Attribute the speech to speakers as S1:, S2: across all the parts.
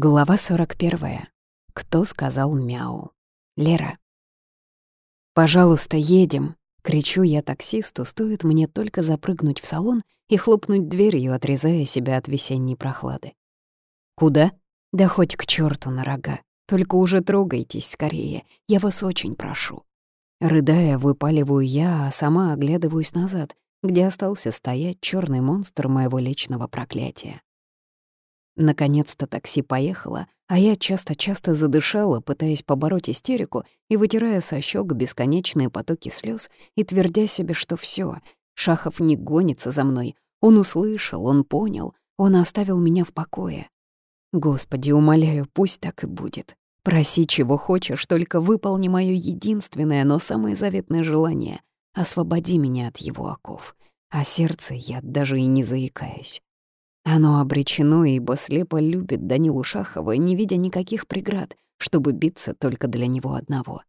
S1: Глава 41. Кто сказал мяу? Лера. «Пожалуйста, едем!» — кричу я таксисту, стоит мне только запрыгнуть в салон и хлопнуть дверью, отрезая себя от весенней прохлады. «Куда?» «Да хоть к черту на рога. Только уже трогайтесь скорее, я вас очень прошу». Рыдая, выпаливаю я, а сама оглядываюсь назад, где остался стоять черный монстр моего личного проклятия. Наконец-то такси поехало, а я часто-часто задышала, пытаясь побороть истерику и вытирая со щек бесконечные потоки слез и твердя себе, что все, Шахов не гонится за мной. Он услышал, он понял, он оставил меня в покое. Господи, умоляю, пусть так и будет. Проси, чего хочешь, только выполни моё единственное, но самое заветное желание. Освободи меня от его оков. А сердце я даже и не заикаюсь. Оно обречено, ибо слепо любит Данилу Шахова, не видя никаких преград, чтобы биться только для него одного.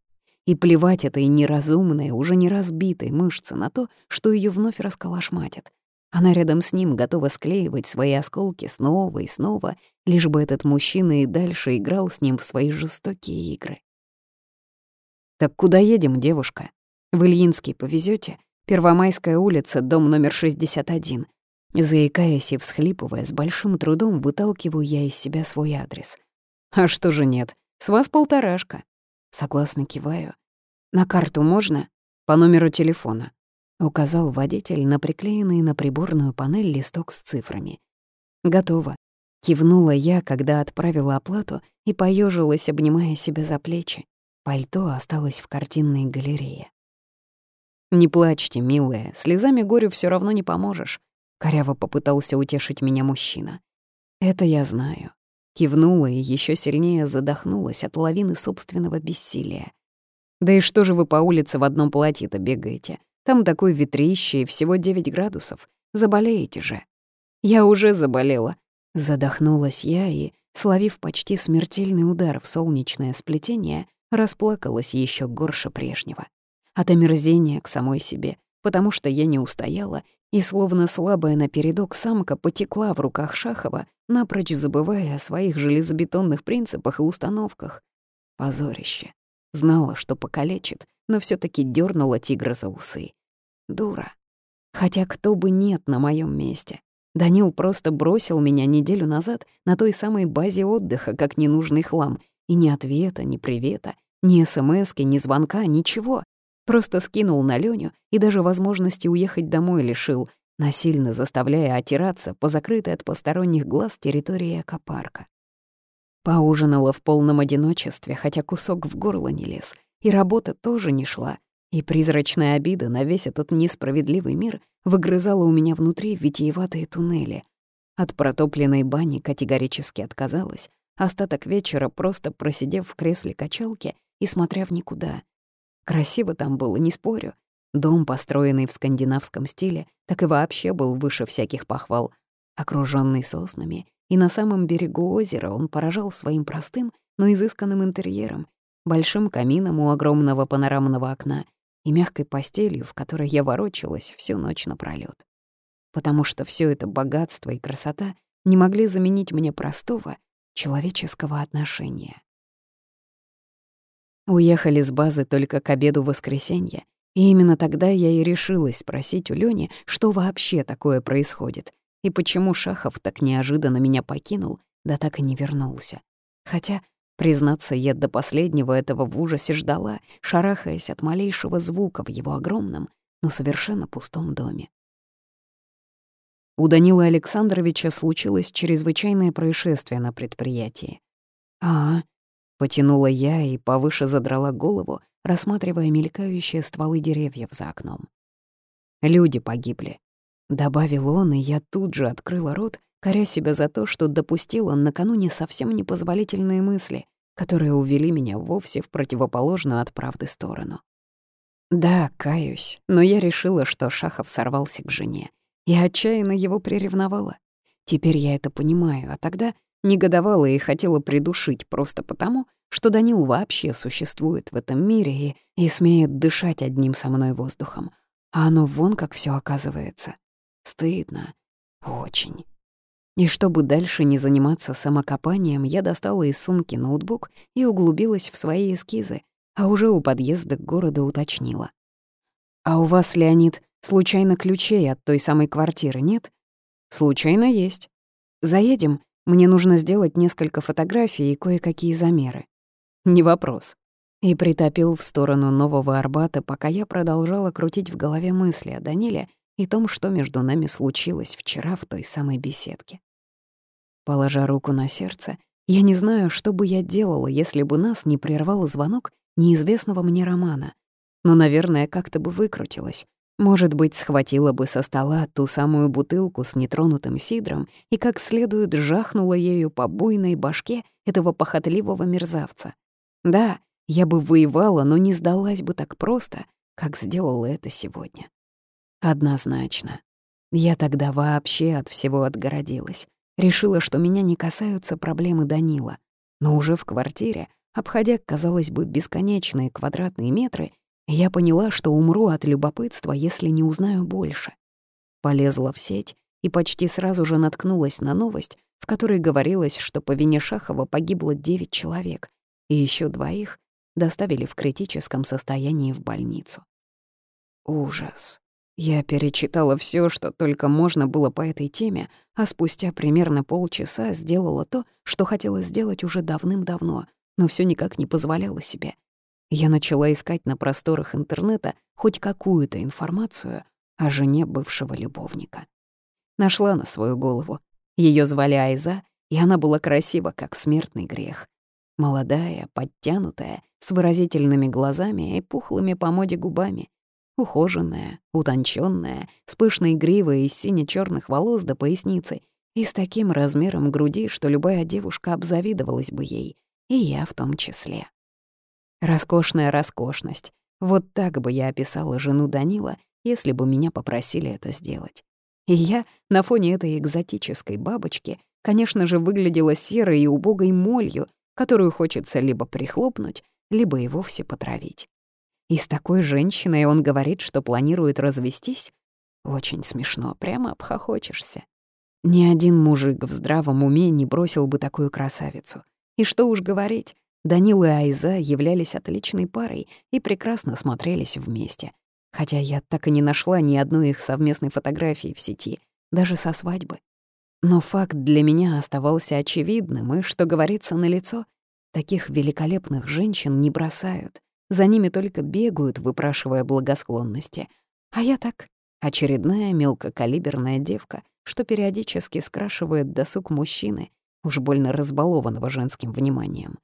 S1: И плевать этой неразумной, уже не разбитой мышце на то, что ее вновь расколошматят. Она рядом с ним готова склеивать свои осколки снова и снова, лишь бы этот мужчина и дальше играл с ним в свои жестокие игры. «Так куда едем, девушка? В Ильинский повезете? Первомайская улица, дом номер 61. Заикаясь и всхлипывая, с большим трудом выталкиваю я из себя свой адрес. «А что же нет? С вас полторашка». Согласно киваю. «На карту можно?» «По номеру телефона», — указал водитель на приклеенный на приборную панель листок с цифрами. «Готово», — кивнула я, когда отправила оплату и поежилась, обнимая себя за плечи. Пальто осталось в картинной галерее. «Не плачьте, милая, слезами горю все равно не поможешь. Коряво попытался утешить меня мужчина. «Это я знаю». Кивнула и еще сильнее задохнулась от лавины собственного бессилия. «Да и что же вы по улице в одном платье-то бегаете? Там такое ветрище и всего 9 градусов. Заболеете же». «Я уже заболела». Задохнулась я и, словив почти смертельный удар в солнечное сплетение, расплакалась еще горше прежнего. От омерзения к самой себе, потому что я не устояла и, словно слабая напередок самка, потекла в руках Шахова, напрочь забывая о своих железобетонных принципах и установках. Позорище. Знала, что покалечит, но все таки дернула тигра за усы. Дура. Хотя кто бы нет на моем месте. Данил просто бросил меня неделю назад на той самой базе отдыха, как ненужный хлам, и ни ответа, ни привета, ни смски, ни звонка, ничего. Просто скинул на Леню и даже возможности уехать домой лишил, насильно заставляя отираться по закрытой от посторонних глаз территории экопарка. Поужинала в полном одиночестве, хотя кусок в горло не лез, и работа тоже не шла, и призрачная обида на весь этот несправедливый мир выгрызала у меня внутри витиеватые туннели. От протопленной бани категорически отказалась, остаток вечера просто просидев в кресле качалки и смотря в никуда, Красиво там было, не спорю. Дом, построенный в скандинавском стиле, так и вообще был выше всяких похвал. Окружённый соснами, и на самом берегу озера он поражал своим простым, но изысканным интерьером, большим камином у огромного панорамного окна и мягкой постелью, в которой я ворочалась всю ночь напролёт. Потому что всё это богатство и красота не могли заменить мне простого человеческого отношения. Уехали с базы только к обеду воскресенья, и именно тогда я и решилась спросить у Лёни, что вообще такое происходит, и почему Шахов так неожиданно меня покинул, да так и не вернулся. Хотя, признаться, я до последнего этого в ужасе ждала, шарахаясь от малейшего звука в его огромном, но совершенно пустом доме. У Данила Александровича случилось чрезвычайное происшествие на предприятии. «А, Потянула я и повыше задрала голову, рассматривая мелькающие стволы деревьев за окном. «Люди погибли», — добавил он, и я тут же открыла рот, коря себя за то, что допустила накануне совсем непозволительные мысли, которые увели меня вовсе в противоположную от правды сторону. Да, каюсь, но я решила, что Шахов сорвался к жене. и отчаянно его приревновала. Теперь я это понимаю, а тогда Негодовала и хотела придушить просто потому, что Данил вообще существует в этом мире и, и смеет дышать одним со мной воздухом. А оно вон как все оказывается. Стыдно. Очень. И чтобы дальше не заниматься самокопанием, я достала из сумки ноутбук и углубилась в свои эскизы, а уже у подъезда к городу уточнила. «А у вас, Леонид, случайно ключей от той самой квартиры нет?» «Случайно есть. Заедем, мне нужно сделать несколько фотографий и кое-какие замеры». «Не вопрос». И притопил в сторону Нового Арбата, пока я продолжала крутить в голове мысли о Даниле и том, что между нами случилось вчера в той самой беседке. Положа руку на сердце, я не знаю, что бы я делала, если бы нас не прервал звонок неизвестного мне романа. Но, наверное, как-то бы выкрутилась. Может быть, схватила бы со стола ту самую бутылку с нетронутым сидром и как следует жахнула ею по буйной башке этого похотливого мерзавца. Да, я бы воевала, но не сдалась бы так просто, как сделала это сегодня. Однозначно. Я тогда вообще от всего отгородилась. Решила, что меня не касаются проблемы Данила. Но уже в квартире, обходя, казалось бы, бесконечные квадратные метры, я поняла, что умру от любопытства, если не узнаю больше. Полезла в сеть и почти сразу же наткнулась на новость, в которой говорилось, что по вине Шахова погибло 9 человек, и еще двоих доставили в критическом состоянии в больницу. Ужас. Я перечитала все, что только можно было по этой теме, а спустя примерно полчаса сделала то, что хотела сделать уже давным-давно, но все никак не позволяла себе. Я начала искать на просторах интернета хоть какую-то информацию о жене бывшего любовника. Нашла на свою голову. Ее звали Айза, и она была красива, как смертный грех. Молодая, подтянутая, с выразительными глазами и пухлыми по моде губами — Ухоженная, утонченная, с пышной гривой из сине черных волос до поясницы и с таким размером груди, что любая девушка обзавидовалась бы ей, и я в том числе. Роскошная роскошность. Вот так бы я описала жену Данила, если бы меня попросили это сделать. И я на фоне этой экзотической бабочки, конечно же, выглядела серой и убогой молью, которую хочется либо прихлопнуть, либо и вовсе потравить. И с такой женщиной он говорит, что планирует развестись? Очень смешно, прямо обхохочешься. Ни один мужик в здравом уме не бросил бы такую красавицу. И что уж говорить, Данил и Айза являлись отличной парой и прекрасно смотрелись вместе. Хотя я так и не нашла ни одной их совместной фотографии в сети, даже со свадьбы. Но факт для меня оставался очевидным, и, что говорится, на лицо таких великолепных женщин не бросают. За ними только бегают, выпрашивая благосклонности. А я так, очередная мелкокалиберная девка, что периодически скрашивает досуг мужчины, уж больно разбалованного женским вниманием.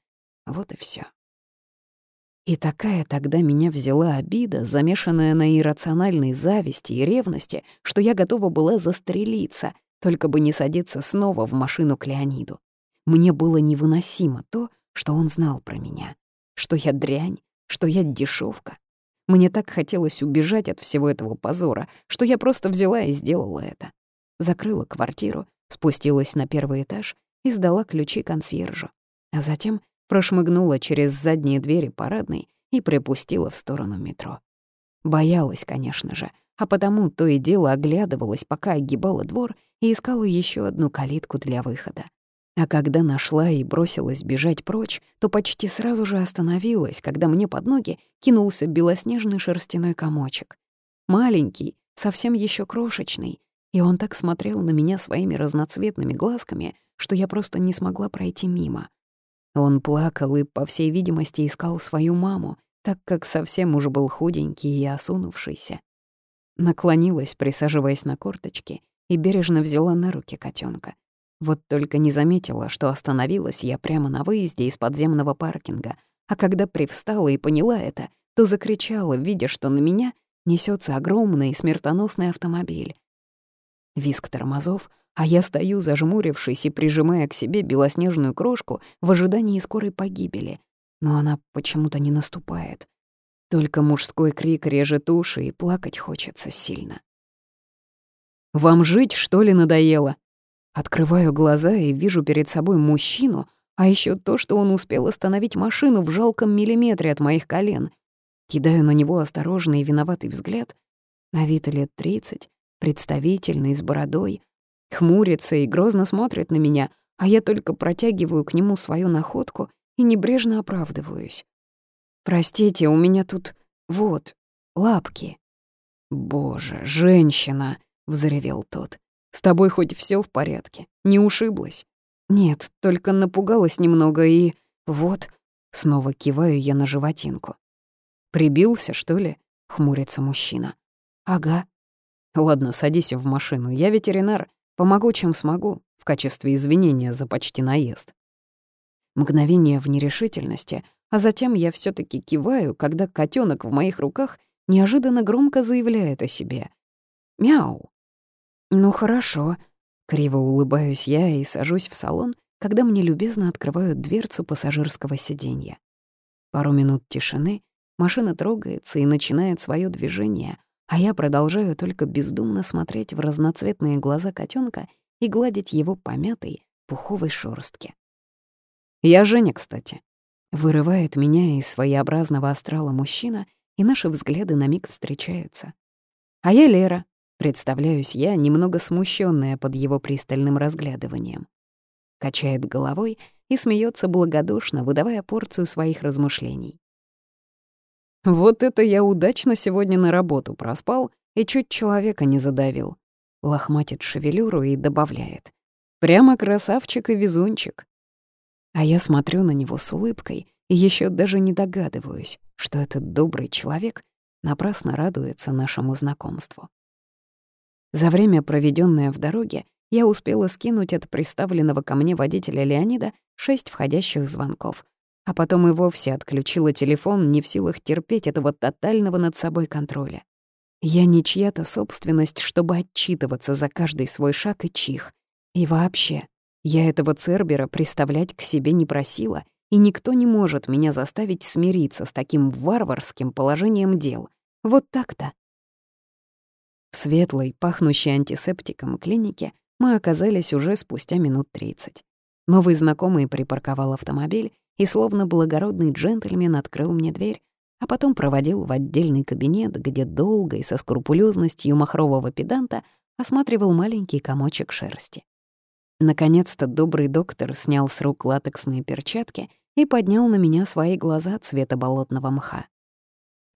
S1: Вот и все. И такая тогда меня взяла обида, замешанная на иррациональной зависти и ревности, что я готова была застрелиться, только бы не садиться снова в машину к Леониду. Мне было невыносимо то, что он знал про меня, что я дрянь, что я дешевка. Мне так хотелось убежать от всего этого позора, что я просто взяла и сделала это. Закрыла квартиру, спустилась на первый этаж и сдала ключи консьержу, а затем прошмыгнула через задние двери парадной и припустила в сторону метро. Боялась, конечно же, а потому то и дело оглядывалась, пока огибала двор и искала еще одну калитку для выхода. А когда нашла и бросилась бежать прочь, то почти сразу же остановилась, когда мне под ноги кинулся белоснежный шерстяной комочек. Маленький, совсем еще крошечный, и он так смотрел на меня своими разноцветными глазками, что я просто не смогла пройти мимо. Он плакал и, по всей видимости, искал свою маму, так как совсем уж был худенький и осунувшийся. Наклонилась, присаживаясь на корточки, и бережно взяла на руки котенка. Вот только не заметила, что остановилась я прямо на выезде из подземного паркинга, а когда привстала и поняла это, то закричала, видя, что на меня несется огромный смертоносный автомобиль. Виск тормозов, а я стою, зажмурившись и прижимая к себе белоснежную крошку в ожидании скорой погибели. Но она почему-то не наступает. Только мужской крик режет уши, и плакать хочется сильно. «Вам жить, что ли, надоело?» Открываю глаза и вижу перед собой мужчину, а еще то, что он успел остановить машину в жалком миллиметре от моих колен. Кидаю на него осторожный и виноватый взгляд. На вид лет тридцать, представительный, с бородой. Хмурится и грозно смотрит на меня, а я только протягиваю к нему свою находку и небрежно оправдываюсь. «Простите, у меня тут... вот, лапки». «Боже, женщина!» — взревел тот. «С тобой хоть все в порядке? Не ушиблась?» «Нет, только напугалась немного и... вот...» Снова киваю я на животинку. «Прибился, что ли?» — хмурится мужчина. «Ага». «Ладно, садись в машину. Я ветеринар. Помогу, чем смогу, в качестве извинения за почти наезд». Мгновение в нерешительности, а затем я все таки киваю, когда котенок в моих руках неожиданно громко заявляет о себе. «Мяу!» «Ну хорошо», — криво улыбаюсь я и сажусь в салон, когда мне любезно открывают дверцу пассажирского сиденья. Пару минут тишины, машина трогается и начинает свое движение, а я продолжаю только бездумно смотреть в разноцветные глаза котенка и гладить его помятой пуховой шорстке. «Я Женя, кстати», — вырывает меня из своеобразного астрала мужчина, и наши взгляды на миг встречаются. «А я Лера», — представляюсь я, немного смущенная под его пристальным разглядыванием качает головой и смеется благодушно, выдавая порцию своих размышлений. «Вот это я удачно сегодня на работу проспал и чуть человека не задавил», — лохматит шевелюру и добавляет. «Прямо красавчик и везунчик». А я смотрю на него с улыбкой и еще даже не догадываюсь, что этот добрый человек напрасно радуется нашему знакомству. За время, проведенное в дороге, я успела скинуть от приставленного ко мне водителя Леонида шесть входящих звонков, а потом и вовсе отключила телефон, не в силах терпеть этого тотального над собой контроля. Я не чья-то собственность, чтобы отчитываться за каждый свой шаг и чих. И вообще, я этого Цербера представлять к себе не просила, и никто не может меня заставить смириться с таким варварским положением дел. Вот так-то. В светлой, пахнущей антисептиком клинике мы оказались уже спустя минут 30. Новый знакомый припарковал автомобиль и словно благородный джентльмен открыл мне дверь, а потом проводил в отдельный кабинет, где долго и со скрупулезностью махрового педанта осматривал маленький комочек шерсти. Наконец-то добрый доктор снял с рук латексные перчатки и поднял на меня свои глаза цвета болотного мха.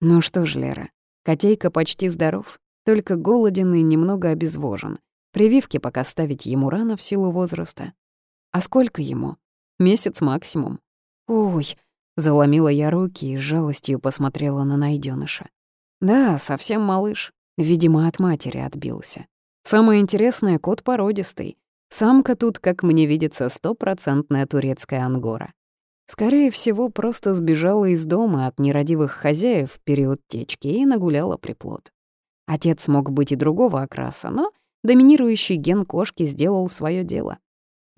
S1: «Ну что ж, Лера, котейка почти здоров, только голоден и немного обезвожен. Прививки пока ставить ему рано в силу возраста. А сколько ему? Месяц максимум. Ой, заломила я руки и с жалостью посмотрела на найденыша. Да, совсем малыш. Видимо, от матери отбился. Самое интересное — кот породистый. Самка тут, как мне видится, стопроцентная турецкая ангора. Скорее всего, просто сбежала из дома от нерадивых хозяев в период течки и нагуляла приплод. Отец мог быть и другого окраса, но доминирующий ген кошки сделал свое дело.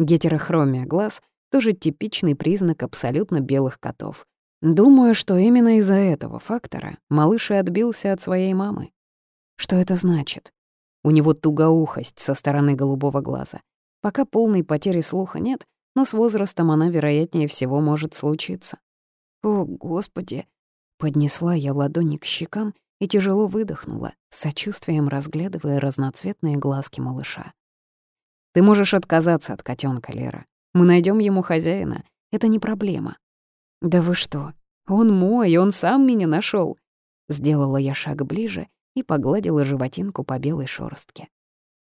S1: Гетерохромия глаз — тоже типичный признак абсолютно белых котов. Думаю, что именно из-за этого фактора малыш и отбился от своей мамы. Что это значит? У него тугоухость со стороны голубого глаза. Пока полной потери слуха нет, но с возрастом она, вероятнее всего, может случиться. О, Господи! Поднесла я ладони к щекам и тяжело выдохнула, с сочувствием разглядывая разноцветные глазки малыша. «Ты можешь отказаться от котенка, Лера. Мы найдем ему хозяина. Это не проблема». «Да вы что? Он мой, он сам меня нашел. Сделала я шаг ближе и погладила животинку по белой шорстке.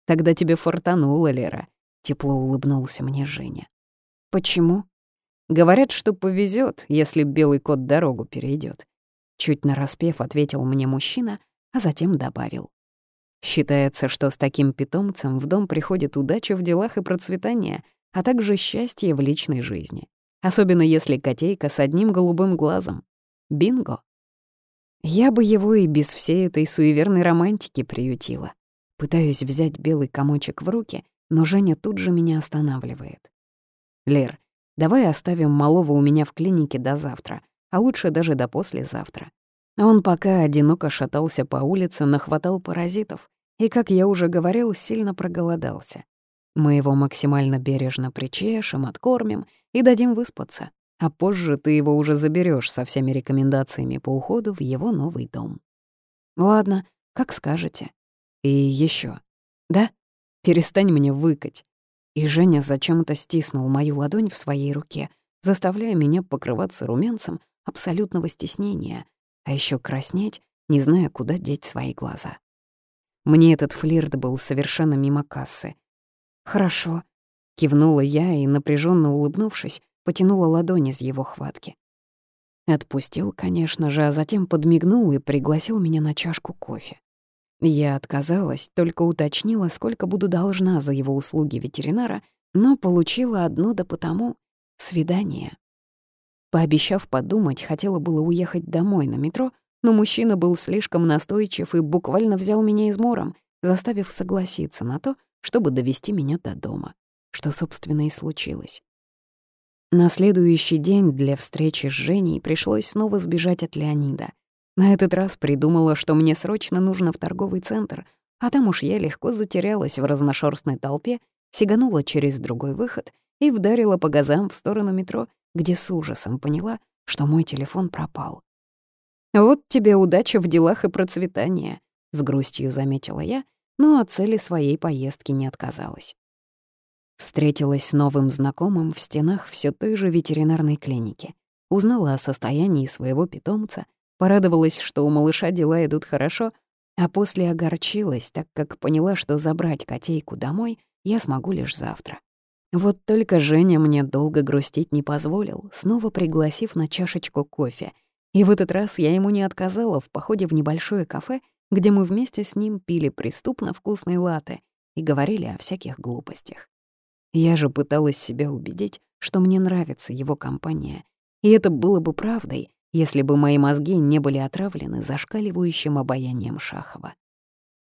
S1: «Тогда тебе фортануло, Лера», — тепло улыбнулся мне Женя. «Почему?» «Говорят, что повезет, если белый кот дорогу перейдет. Чуть нараспев ответил мне мужчина, а затем добавил. Считается, что с таким питомцем в дом приходит удача в делах и процветание, а также счастье в личной жизни. Особенно если котейка с одним голубым глазом. Бинго! Я бы его и без всей этой суеверной романтики приютила. Пытаюсь взять белый комочек в руки, но Женя тут же меня останавливает. «Лер, давай оставим малого у меня в клинике до завтра, а лучше даже до послезавтра. Он пока одиноко шатался по улице, нахватал паразитов и, как я уже говорил, сильно проголодался. Мы его максимально бережно причешем, откормим и дадим выспаться, а позже ты его уже заберешь со всеми рекомендациями по уходу в его новый дом. Ладно, как скажете. И еще. Да? Перестань мне выкать. И Женя зачем-то стиснул мою ладонь в своей руке, заставляя меня покрываться румянцем абсолютного стеснения, а еще краснеть, не зная, куда деть свои глаза. Мне этот флирт был совершенно мимо кассы. «Хорошо», — кивнула я и, напряженно улыбнувшись, потянула ладонь из его хватки. Отпустил, конечно же, а затем подмигнул и пригласил меня на чашку кофе. Я отказалась, только уточнила, сколько буду должна за его услуги ветеринара, но получила одно да потому — свидание. Пообещав подумать, хотела было уехать домой на метро, но мужчина был слишком настойчив и буквально взял меня измором, заставив согласиться на то, чтобы довести меня до дома, что, собственно, и случилось. На следующий день для встречи с Женей пришлось снова сбежать от Леонида. На этот раз придумала, что мне срочно нужно в торговый центр, а там уж я легко затерялась в разношерстной толпе, сиганула через другой выход и вдарила по газам в сторону метро, где с ужасом поняла, что мой телефон пропал. «Вот тебе удача в делах и процветание», — с грустью заметила я, но от цели своей поездки не отказалась. Встретилась с новым знакомым в стенах все той же ветеринарной клиники. Узнала о состоянии своего питомца, порадовалась, что у малыша дела идут хорошо, а после огорчилась, так как поняла, что забрать котейку домой я смогу лишь завтра. Вот только Женя мне долго грустить не позволил, снова пригласив на чашечку кофе. И в этот раз я ему не отказала в походе в небольшое кафе, где мы вместе с ним пили преступно вкусные латы и говорили о всяких глупостях. Я же пыталась себя убедить, что мне нравится его компания. И это было бы правдой, если бы мои мозги не были отравлены зашкаливающим обаянием Шахова.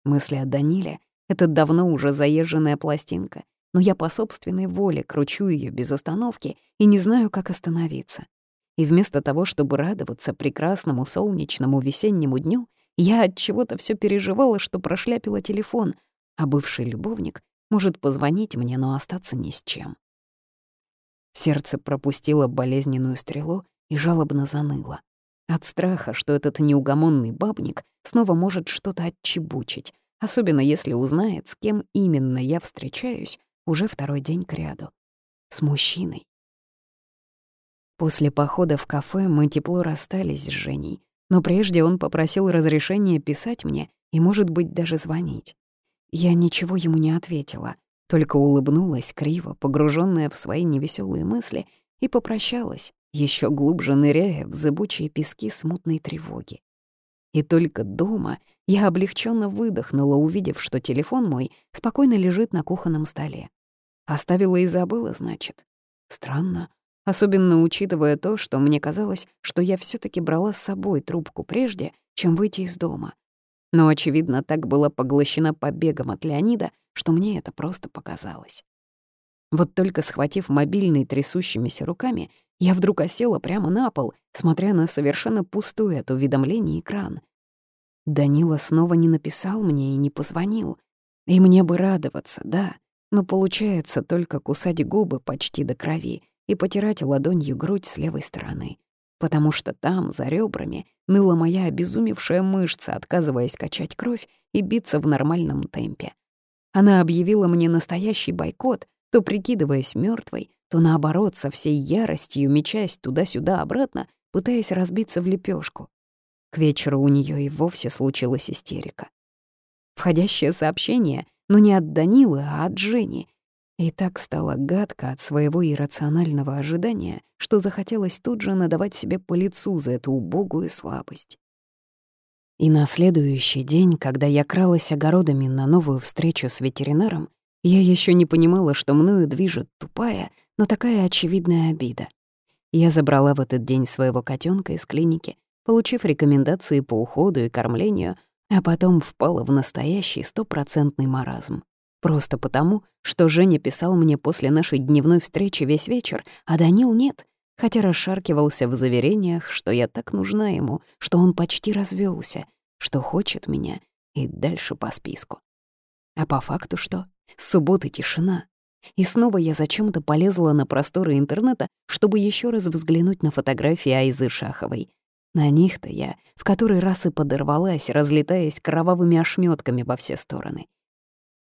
S1: Мысли о Даниле — это давно уже заезженная пластинка, но я по собственной воле кручу ее без остановки и не знаю, как остановиться. И вместо того, чтобы радоваться прекрасному солнечному весеннему дню, я от чего-то все переживала, что прошляпила телефон, а бывший любовник может позвонить мне, но остаться ни с чем. Сердце пропустило болезненную стрелу и жалобно заныло. От страха, что этот неугомонный бабник снова может что-то отчебучить, особенно если узнает, с кем именно я встречаюсь уже второй день кряду. С мужчиной. После похода в кафе мы тепло расстались с Женей, но прежде он попросил разрешения писать мне и, может быть, даже звонить. Я ничего ему не ответила, только улыбнулась криво, погруженная в свои невеселые мысли, и попрощалась, еще глубже ныряя в зыбучие пески смутной тревоги. И только дома я облегченно выдохнула, увидев, что телефон мой спокойно лежит на кухонном столе. Оставила и забыла, значит. Странно, особенно учитывая то, что мне казалось, что я все таки брала с собой трубку прежде, чем выйти из дома, но, очевидно, так была поглощена побегом от Леонида, что мне это просто показалось. Вот только схватив мобильный трясущимися руками, я вдруг осела прямо на пол, смотря на совершенно пустой от уведомлений экран. Данила снова не написал мне и не позвонил. И мне бы радоваться, да, но получается только кусать губы почти до крови и потирать ладонью грудь с левой стороны потому что там, за ребрами, ныла моя обезумевшая мышца, отказываясь качать кровь и биться в нормальном темпе. Она объявила мне настоящий бойкот, то прикидываясь мертвой, то наоборот, со всей яростью мечась туда-сюда обратно, пытаясь разбиться в лепешку. К вечеру у нее и вовсе случилась истерика. Входящее сообщение, но не от Данилы, а от Жени, и так стало гадко от своего иррационального ожидания, что захотелось тут же надавать себе по лицу за эту убогую слабость. И на следующий день, когда я кралась огородами на новую встречу с ветеринаром, я еще не понимала, что мною движет тупая, но такая очевидная обида. Я забрала в этот день своего котенка из клиники, получив рекомендации по уходу и кормлению, а потом впала в настоящий стопроцентный маразм. Просто потому, что Женя писал мне после нашей дневной встречи весь вечер, а Данил нет, хотя расшаркивался в заверениях, что я так нужна ему, что он почти развелся, что хочет меня и дальше по списку. А по факту что? С субботы тишина. И снова я зачем-то полезла на просторы интернета, чтобы еще раз взглянуть на фотографии Айзы Шаховой. На них-то я в который раз и подорвалась, разлетаясь кровавыми ошметками во все стороны.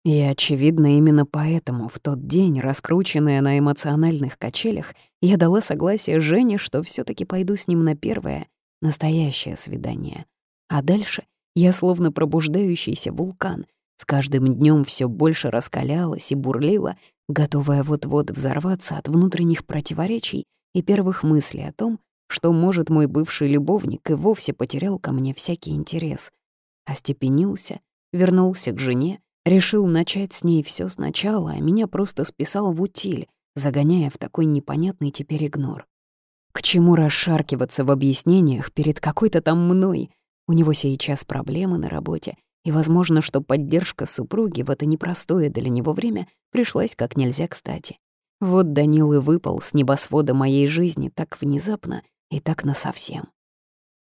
S1: И, очевидно, именно поэтому в тот день, раскрученная на эмоциональных качелях, я дала согласие Жене, что все таки пойду с ним на первое, настоящее свидание. А дальше я словно пробуждающийся вулкан, с каждым днем все больше раскалялась и бурлила, готовая вот-вот взорваться от внутренних противоречий и первых мыслей о том, что, может, мой бывший любовник и вовсе потерял ко мне всякий интерес. Остепенился, вернулся к жене Решил начать с ней все сначала, а меня просто списал в утиль, загоняя в такой непонятный теперь игнор. К чему расшаркиваться в объяснениях перед какой-то там мной? У него сейчас проблемы на работе, и возможно, что поддержка супруги в это непростое для него время пришлась как нельзя кстати. Вот Данил и выпал с небосвода моей жизни так внезапно и так насовсем.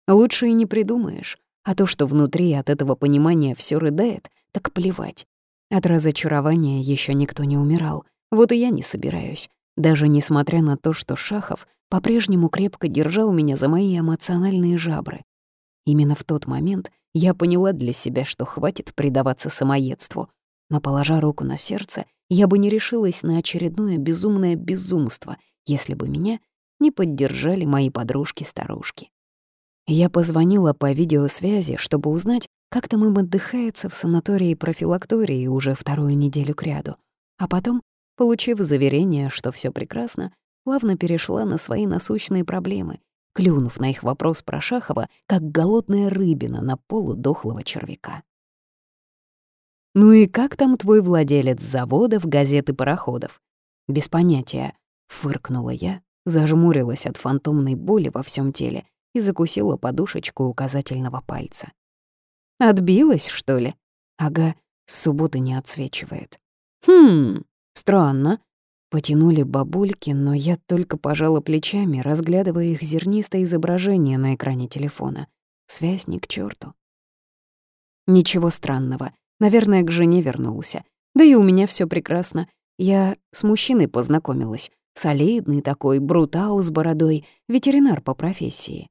S1: Лучше и не придумаешь, а то, что внутри от этого понимания все рыдает, так плевать. От разочарования еще никто не умирал, вот и я не собираюсь, даже несмотря на то, что Шахов по-прежнему крепко держал меня за мои эмоциональные жабры. Именно в тот момент я поняла для себя, что хватит предаваться самоедству, но, положа руку на сердце, я бы не решилась на очередное безумное безумство, если бы меня не поддержали мои подружки-старушки. Я позвонила по видеосвязи, чтобы узнать, как там им отдыхается в санатории и профилактории уже вторую неделю кряду. А потом, получив заверение, что все прекрасно, плавно перешла на свои насущные проблемы, клюнув на их вопрос про Шахова, как голодная рыбина на полу дохлого червяка. «Ну и как там твой владелец заводов, газет и пароходов?» «Без понятия», — фыркнула я, зажмурилась от фантомной боли во всем теле и закусила подушечку указательного пальца. «Отбилась, что ли?» «Ага, с субботы не отсвечивает». «Хм, странно». Потянули бабульки, но я только пожала плечами, разглядывая их зернистое изображение на экране телефона. Связь ни к черту. Ничего странного. Наверное, к жене вернулся. Да и у меня все прекрасно. Я с мужчиной познакомилась. Солидный такой, брутал с бородой, ветеринар по профессии.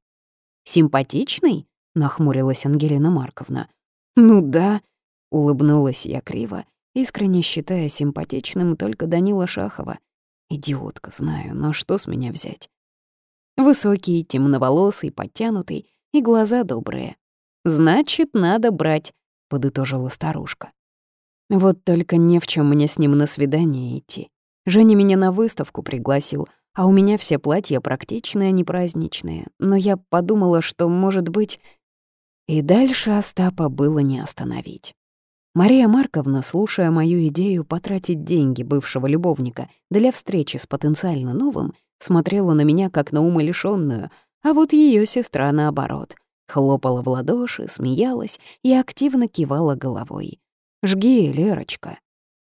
S1: «Симпатичный?» — нахмурилась Ангелина Марковна. «Ну да», — улыбнулась я криво, искренне считая симпатичным только Данила Шахова. Идиотка, знаю, но что с меня взять? Высокий, темноволосый, подтянутый и глаза добрые. «Значит, надо брать», — подытожила старушка. Вот только не в чем мне с ним на свидание идти. Женя меня на выставку пригласил, а у меня все платья практичные, а не праздничные. Но я подумала, что, может быть... И дальше Остапа было не остановить. Мария Марковна, слушая мою идею потратить деньги бывшего любовника для встречи с потенциально новым, смотрела на меня как на умалишённую, а вот ее сестра наоборот. Хлопала в ладоши, смеялась и активно кивала головой. «Жги, Лерочка».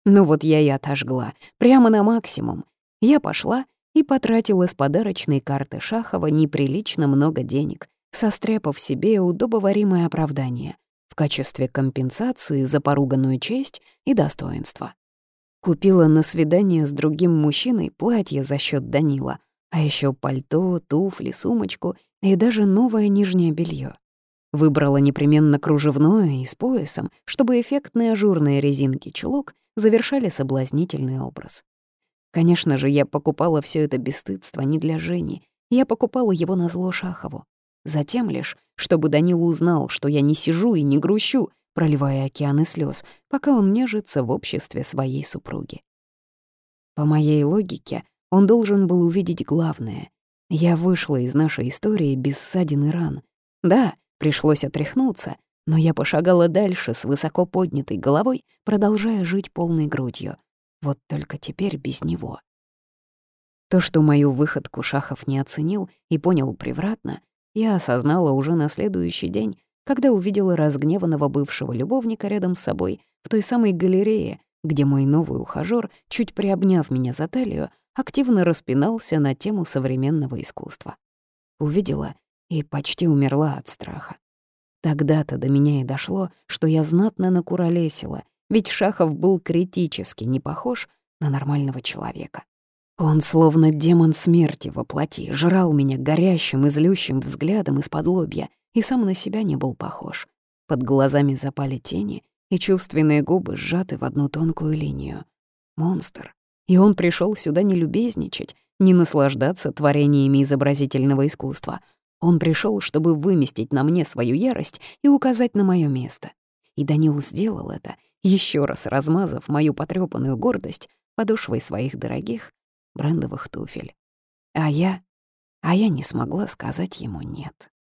S1: Ну вот я и отожгла, прямо на максимум. Я пошла и потратил из подарочной карты Шахова неприлично много денег, состряпав себе удобоваримое оправдание в качестве компенсации за поруганную честь и достоинство. Купила на свидание с другим мужчиной платье за счет Данила, а еще пальто, туфли, сумочку и даже новое нижнее белье. Выбрала непременно кружевное и с поясом, чтобы эффектные ажурные резинки чулок завершали соблазнительный образ. Конечно же, я покупала все это бесстыдство не для Жени. Я покупала его на зло Шахову. Затем лишь, чтобы Данил узнал, что я не сижу и не грущу, проливая океаны слез, пока он нежится в обществе своей супруги. По моей логике, он должен был увидеть главное. Я вышла из нашей истории без ссадин и ран. Да, пришлось отряхнуться, но я пошагала дальше с высоко поднятой головой, продолжая жить полной грудью — вот только теперь без него. То, что мою выходку Шахов не оценил и понял превратно, я осознала уже на следующий день, когда увидела разгневанного бывшего любовника рядом с собой в той самой галерее, где мой новый ухажёр, чуть приобняв меня за талию, активно распинался на тему современного искусства. Увидела и почти умерла от страха. Тогда-то до меня и дошло, что я знатно накуролесила ведь Шахов был критически не похож на нормального человека. Он, словно демон смерти во плоти, жрал меня горящим и злющим взглядом из-под лобья и сам на себя не был похож. Под глазами запали тени, и чувственные губы сжаты в одну тонкую линию. Монстр. И он пришел сюда не любезничать, не наслаждаться творениями изобразительного искусства. Он пришел, чтобы выместить на мне свою ярость и указать на мое место. И Данил сделал это, еще раз размазав мою потрёпанную гордость подошвой своих дорогих брендовых туфель. А я... А я не смогла сказать ему «нет».